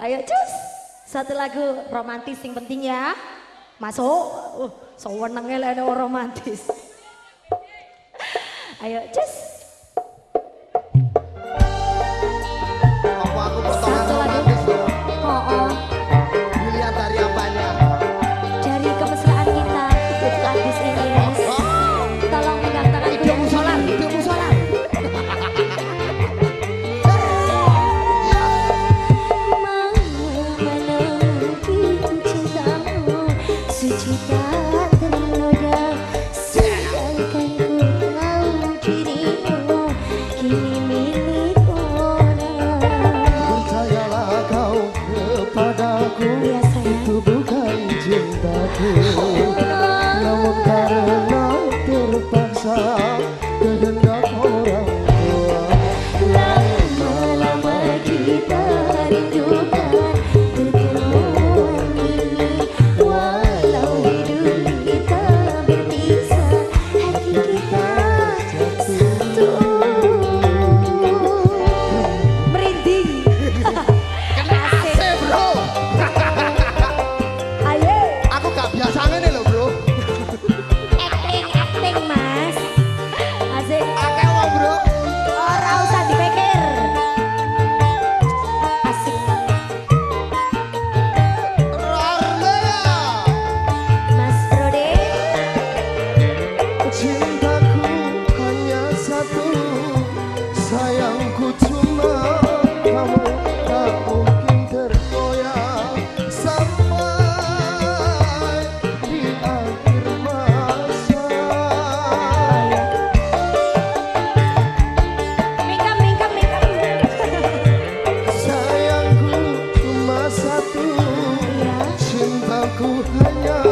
Ayo cus. Satu lagu romantis yang penting ya. Masuk. Uh, so wenenge lene romantis. Ayo cus. Percayalah kau kepadaku Itu bukan Yeah.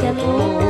te.